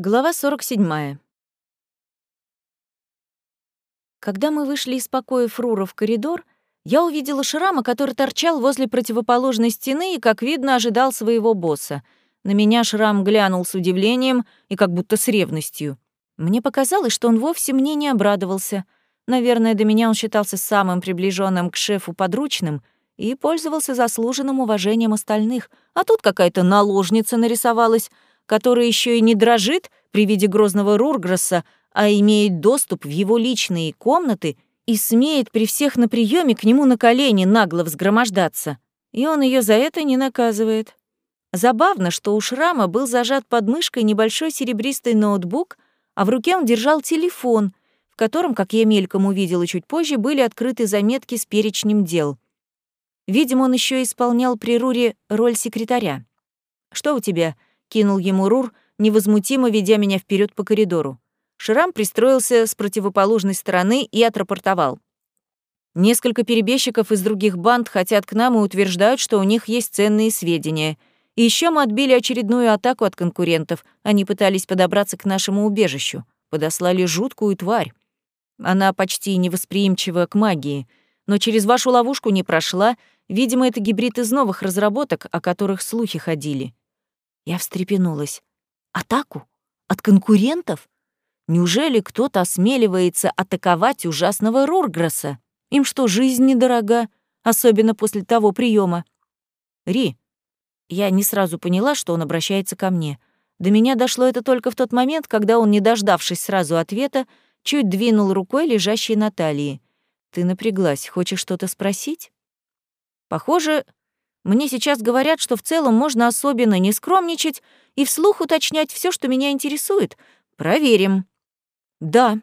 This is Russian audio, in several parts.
Глава 47. Когда мы вышли из покоя Фрура в коридор, я увидела Шрама, который торчал возле противоположной стены и, как видно, ожидал своего босса. На меня Шрам глянул с удивлением и как будто с ревностью. Мне показалось, что он вовсе мне не обрадовался. Наверное, до меня он считался самым приближенным к шефу подручным и пользовался заслуженным уважением остальных. А тут какая-то наложница нарисовалась — который еще и не дрожит при виде грозного Рургресса, а имеет доступ в его личные комнаты и смеет при всех на приеме к нему на колени нагло взгромождаться. И он ее за это не наказывает. Забавно, что у Шрама был зажат под мышкой небольшой серебристый ноутбук, а в руке он держал телефон, в котором, как я мельком увидела чуть позже, были открыты заметки с перечнем дел. Видимо, он еще исполнял при Руре роль секретаря. «Что у тебя?» Кинул ему Рур, невозмутимо ведя меня вперед по коридору. Шрам пристроился с противоположной стороны и отрапортовал. Несколько перебежчиков из других банд хотят к нам и утверждают, что у них есть ценные сведения. И еще мы отбили очередную атаку от конкурентов. Они пытались подобраться к нашему убежищу. Подослали жуткую тварь. Она почти невосприимчива к магии, но через вашу ловушку не прошла. Видимо, это гибрид из новых разработок, о которых слухи ходили. Я встрепенулась. Атаку? От конкурентов? Неужели кто-то осмеливается атаковать ужасного Рургресса? Им что, жизнь недорога, особенно после того приема? Ри, я не сразу поняла, что он обращается ко мне. До меня дошло это только в тот момент, когда он, не дождавшись сразу ответа, чуть двинул рукой, лежащей на талии. «Ты напряглась, хочешь что-то спросить?» Похоже, мне сейчас говорят, что в целом можно особенно не скромничать и вслух уточнять все, что меня интересует. Проверим. Да.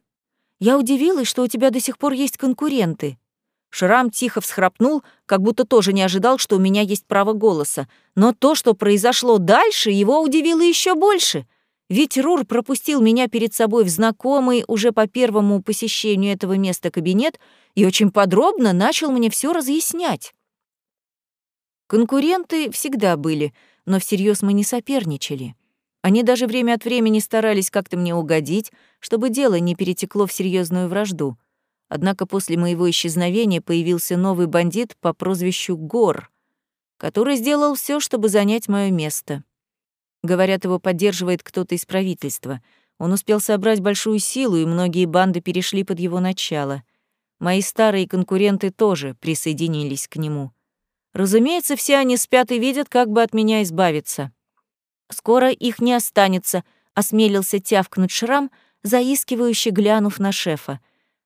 Я удивилась, что у тебя до сих пор есть конкуренты. Шрам тихо всхрапнул, как будто тоже не ожидал, что у меня есть право голоса. Но то, что произошло дальше, его удивило еще больше. Ведь Рур пропустил меня перед собой в знакомый уже по первому посещению этого места кабинет и очень подробно начал мне все разъяснять. Конкуренты всегда были, но всерьез мы не соперничали. Они даже время от времени старались как-то мне угодить, чтобы дело не перетекло в серьезную вражду. Однако после моего исчезновения появился новый бандит по прозвищу Гор, который сделал все, чтобы занять мое место. Говорят, его поддерживает кто-то из правительства. Он успел собрать большую силу, и многие банды перешли под его начало. Мои старые конкуренты тоже присоединились к нему. Разумеется, все они спят и видят, как бы от меня избавиться. Скоро их не останется, осмелился тявкнуть шрам, заискивающе глянув на шефа.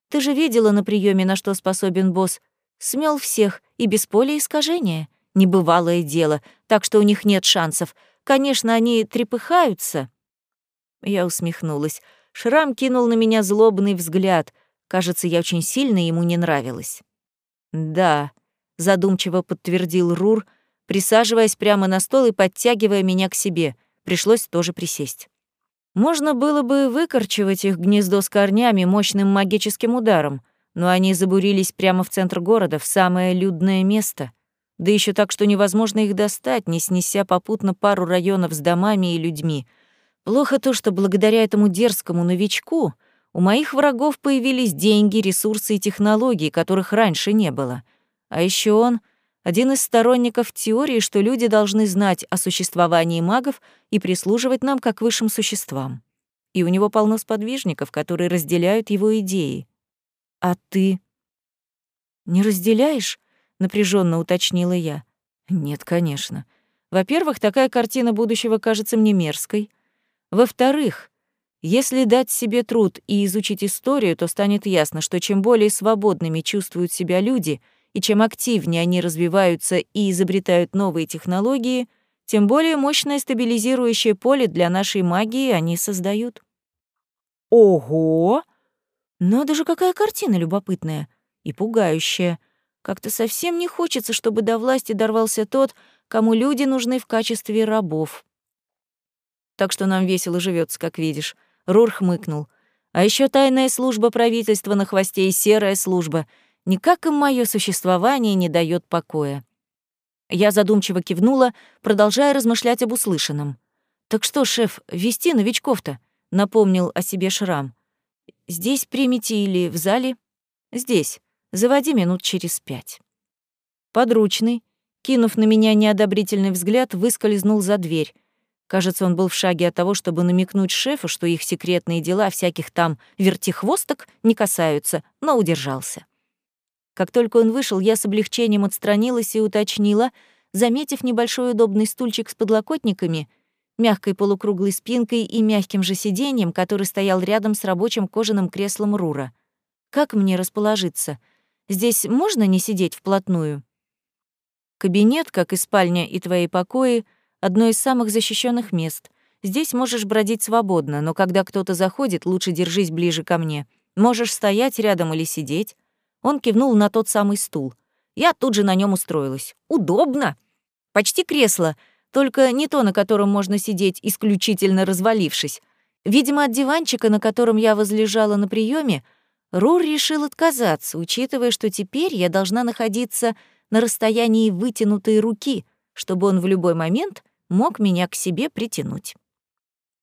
Ты же видела на приеме, на что способен босс. Смел всех и без поля искажения. Небывалое дело, так что у них нет шансов. Конечно, они трепыхаются. Я усмехнулась. Шрам кинул на меня злобный взгляд. Кажется, я очень сильно ему не нравилась. Да, задумчиво подтвердил Рур, присаживаясь прямо на стол и подтягивая меня к себе. Пришлось тоже присесть. Можно было бы выкорчевать их гнездо с корнями мощным магическим ударом, но они забурились прямо в центр города, в самое людное место. Да еще так, что невозможно их достать, не снеся попутно пару районов с домами и людьми. Плохо то, что благодаря этому дерзкому новичку у моих врагов появились деньги, ресурсы и технологии, которых раньше не было — а еще он — один из сторонников теории, что люди должны знать о существовании магов и прислуживать нам как высшим существам. И у него полно сподвижников, которые разделяют его идеи. А ты не разделяешь? напряженно уточнила я. Нет, конечно. Во-первых, такая картина будущего кажется мне мерзкой. Во-вторых, если дать себе труд и изучить историю, то станет ясно, что чем более свободными чувствуют себя люди — и чем активнее они развиваются и изобретают новые технологии, тем более мощное стабилизирующее поле для нашей магии они создают. Ого! Надо же, какая картина любопытная и пугающая. Как-то совсем не хочется, чтобы до власти дорвался тот, кому люди нужны в качестве рабов. Так что нам весело живется, как видишь. Рур хмыкнул. А еще тайная служба правительства на хвосте и серая служба — Никак им мое существование не дает покоя. Я задумчиво кивнула, продолжая размышлять об услышанном. «Так что, шеф, вести новичков-то? — напомнил о себе шрам. «Здесь примите или в зале?» «Здесь. Заводи минут через пять». Подручный, кинув на меня неодобрительный взгляд, выскользнул за дверь. Кажется, он был в шаге от того, чтобы намекнуть шефу, что их секретные дела всяких там вертихвосток не касаются, но удержался. Как только он вышел, я с облегчением отстранилась и уточнила, заметив небольшой удобный стульчик с подлокотниками, мягкой полукруглой спинкой и мягким же сиденьем, который стоял рядом с рабочим кожаным креслом Рура. «Как мне расположиться? Здесь можно не сидеть вплотную?» Кабинет, как и спальня и твои покои, одно из самых защищенных мест. Здесь можешь бродить свободно, но когда кто-то заходит, лучше держись ближе ко мне. Можешь стоять рядом или сидеть. Он кивнул на тот самый стул. Я тут же на нем устроилась. Удобно. Почти кресло, только не то, на котором можно сидеть, исключительно развалившись. Видимо, от диванчика, на котором я возлежала на приеме, Рур решил отказаться, учитывая, что теперь я должна находиться на расстоянии вытянутой руки, чтобы он в любой момент мог меня к себе притянуть.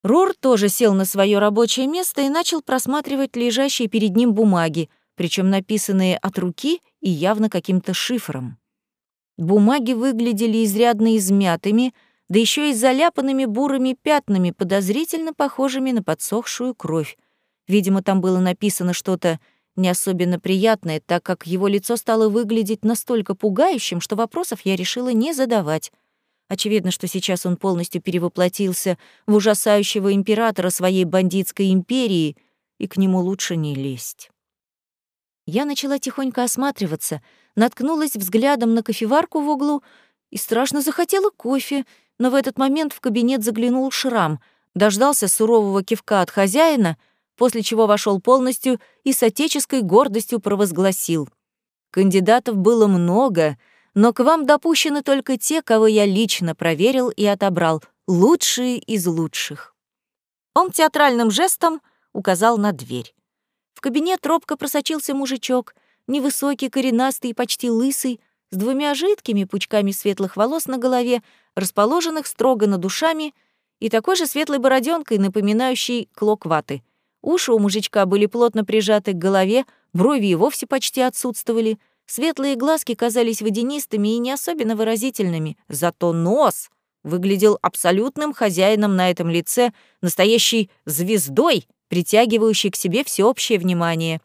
Рур тоже сел на свое рабочее место и начал просматривать лежащие перед ним бумаги, причем написанные от руки и явно каким-то шифром. Бумаги выглядели изрядно измятыми, да еще и заляпанными бурыми пятнами, подозрительно похожими на подсохшую кровь. Видимо, там было написано что-то не особенно приятное, так как его лицо стало выглядеть настолько пугающим, что вопросов я решила не задавать. Очевидно, что сейчас он полностью перевоплотился в ужасающего императора своей бандитской империи, и к нему лучше не лезть. Я начала тихонько осматриваться, наткнулась взглядом на кофеварку в углу и страшно захотела кофе, но в этот момент в кабинет заглянул Шрам, дождался сурового кивка от хозяина — после чего вошел полностью и с отеческой гордостью провозгласил. «Кандидатов было много, но к вам допущены только те, кого я лично проверил и отобрал, лучшие из лучших». Он театральным жестом указал на дверь. В кабинет робко просочился мужичок, невысокий, коренастый и почти лысый, с двумя жидкими пучками светлых волос на голове, расположенных строго над душами, и такой же светлой бороденкой, напоминающей клок ваты — Уши у мужичка были плотно прижаты к голове, брови и вовсе почти отсутствовали, светлые глазки казались водянистыми и не особенно выразительными, зато нос выглядел абсолютным хозяином на этом лице, настоящей звездой, притягивающей к себе всеобщее внимание.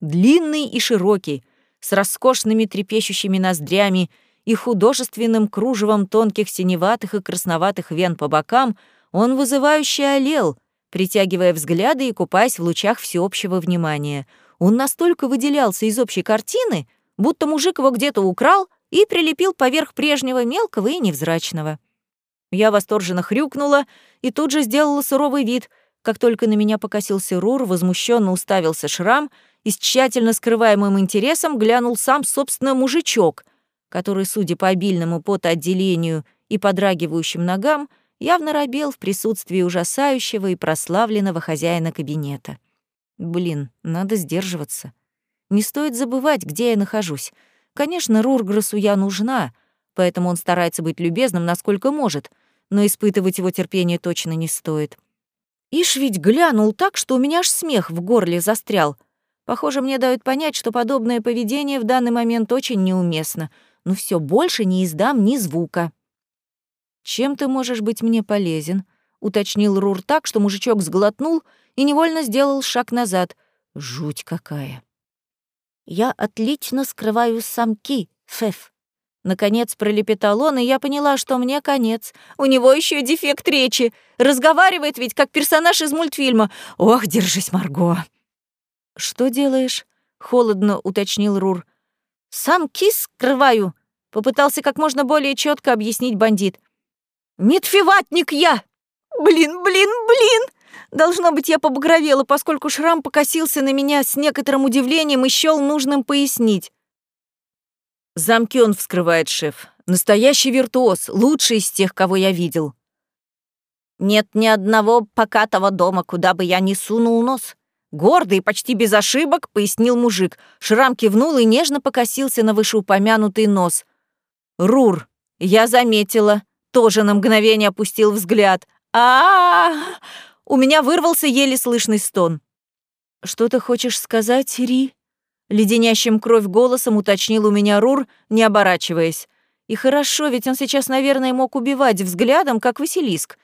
Длинный и широкий, с роскошными трепещущими ноздрями и художественным кружевом тонких синеватых и красноватых вен по бокам, он вызывающе олел — притягивая взгляды и купаясь в лучах всеобщего внимания. Он настолько выделялся из общей картины, будто мужик его где-то украл и прилепил поверх прежнего мелкого и невзрачного. Я восторженно хрюкнула и тут же сделала суровый вид. Как только на меня покосился Рур, возмущенно уставился шрам и с тщательно скрываемым интересом глянул сам, собственно, мужичок, который, судя по обильному потоотделению и подрагивающим ногам, явно робел в присутствии ужасающего и прославленного хозяина кабинета. Блин, надо сдерживаться. Не стоит забывать, где я нахожусь. Конечно, Рурграсу я нужна, поэтому он старается быть любезным, насколько может, но испытывать его терпение точно не стоит. Ишь ведь глянул так, что у меня аж смех в горле застрял. Похоже, мне дают понять, что подобное поведение в данный момент очень неуместно, но все больше не издам ни звука. «Чем ты можешь быть мне полезен?» — уточнил Рур так, что мужичок сглотнул и невольно сделал шаг назад. «Жуть какая!» «Я отлично скрываю самки, Феф». Наконец пролепетал он, и я поняла, что мне конец. У него еще дефект речи. Разговаривает ведь как персонаж из мультфильма. Ох, держись, Марго. «Что делаешь?» — холодно уточнил Рур. «Самки скрываю», — попытался как можно более четко объяснить бандит. Медфиватник я! Блин, блин, блин! Должно быть, я побагровела, поскольку шрам покосился на меня с некоторым удивлением и счёл нужным пояснить. Замки он вскрывает, шеф. Настоящий виртуоз, лучший из тех, кого я видел. Нет ни одного покатого дома, куда бы я ни сунул нос. Гордый почти без ошибок, пояснил мужик. Шрам кивнул и нежно покосился на вышеупомянутый нос. Рур, я заметила тоже на мгновение опустил взгляд. а, -а, -а У меня вырвался еле слышный стон. «Что ты хочешь сказать, Ри?» Леденящим кровь голосом уточнил у меня Рур, не оборачиваясь. И хорошо, ведь он сейчас, наверное, мог убивать взглядом, как Василиск.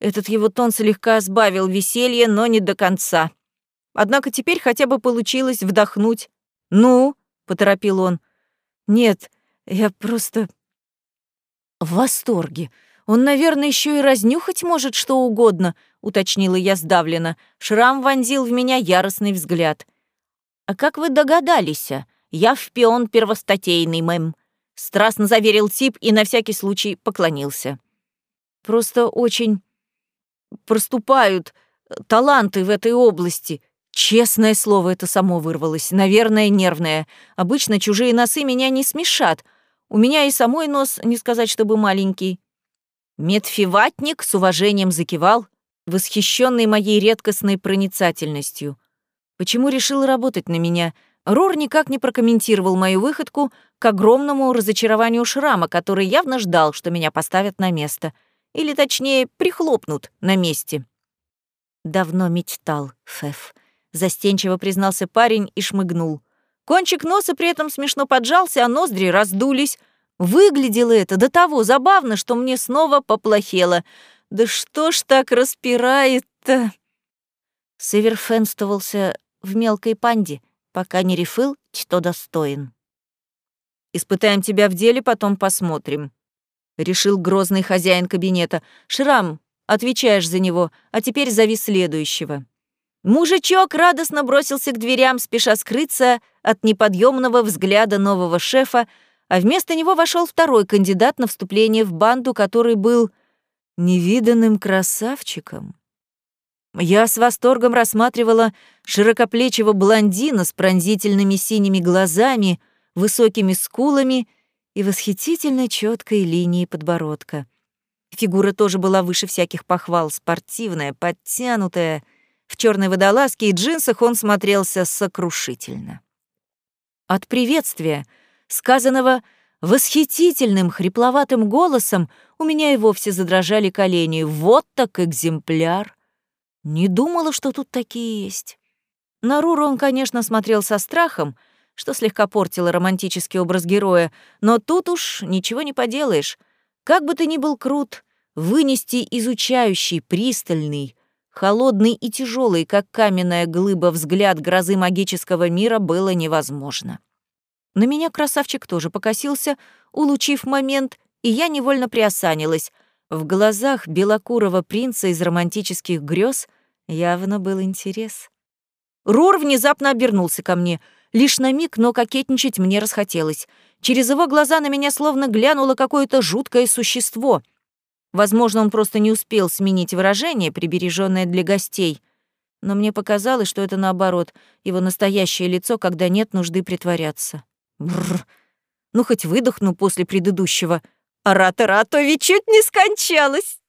Этот его тон слегка сбавил веселье, но не до конца. Однако теперь хотя бы получилось вдохнуть. «Ну?» — поторопил он. «Нет, я просто...» «В восторге. Он, наверное, еще и разнюхать может что угодно», — уточнила я сдавленно. Шрам вонзил в меня яростный взгляд. «А как вы догадались? Я шпион первостатейный, мэм», — страстно заверил тип и на всякий случай поклонился. «Просто очень проступают э, таланты в этой области», Честное слово, это само вырвалось. Наверное, нервное. Обычно чужие носы меня не смешат. У меня и самой нос, не сказать, чтобы маленький. Медфиватник с уважением закивал, восхищенный моей редкостной проницательностью. Почему решил работать на меня? Рор никак не прокомментировал мою выходку к огромному разочарованию шрама, который явно ждал, что меня поставят на место. Или, точнее, прихлопнут на месте. Давно мечтал, Феф. Застенчиво признался парень и шмыгнул. Кончик носа при этом смешно поджался, а ноздри раздулись. Выглядело это до того забавно, что мне снова поплохело. Да что ж так распирает-то? Совершенствовался в мелкой панде, пока не решил, что достоин. «Испытаем тебя в деле, потом посмотрим», — решил грозный хозяин кабинета. «Шрам, отвечаешь за него, а теперь зови следующего». Мужичок радостно бросился к дверям, спеша скрыться от неподъемного взгляда нового шефа, а вместо него вошел второй кандидат на вступление в банду, который был невиданным красавчиком. Я с восторгом рассматривала широкоплечего блондина с пронзительными синими глазами, высокими скулами и восхитительной четкой линией подбородка. Фигура тоже была выше всяких похвал, спортивная, подтянутая — в черной водолазке и джинсах он смотрелся сокрушительно. От приветствия, сказанного восхитительным хрипловатым голосом, у меня и вовсе задрожали колени. Вот так экземпляр! Не думала, что тут такие есть. На Руру он, конечно, смотрел со страхом, что слегка портило романтический образ героя, но тут уж ничего не поделаешь. Как бы ты ни был крут, вынести изучающий, пристальный, Холодный и тяжелый, как каменная глыба, взгляд грозы магического мира было невозможно. На меня красавчик тоже покосился, улучив момент, и я невольно приосанилась. В глазах белокурого принца из романтических грез явно был интерес. Рур внезапно обернулся ко мне. Лишь на миг, но кокетничать мне расхотелось. Через его глаза на меня словно глянуло какое-то жуткое существо — Возможно, он просто не успел сменить выражение, прибереженное для гостей. Но мне показалось, что это наоборот, его настоящее лицо, когда нет нужды притворяться. Бррр. Ну, хоть выдохну после предыдущего оратора, а то ведь чуть не скончалась.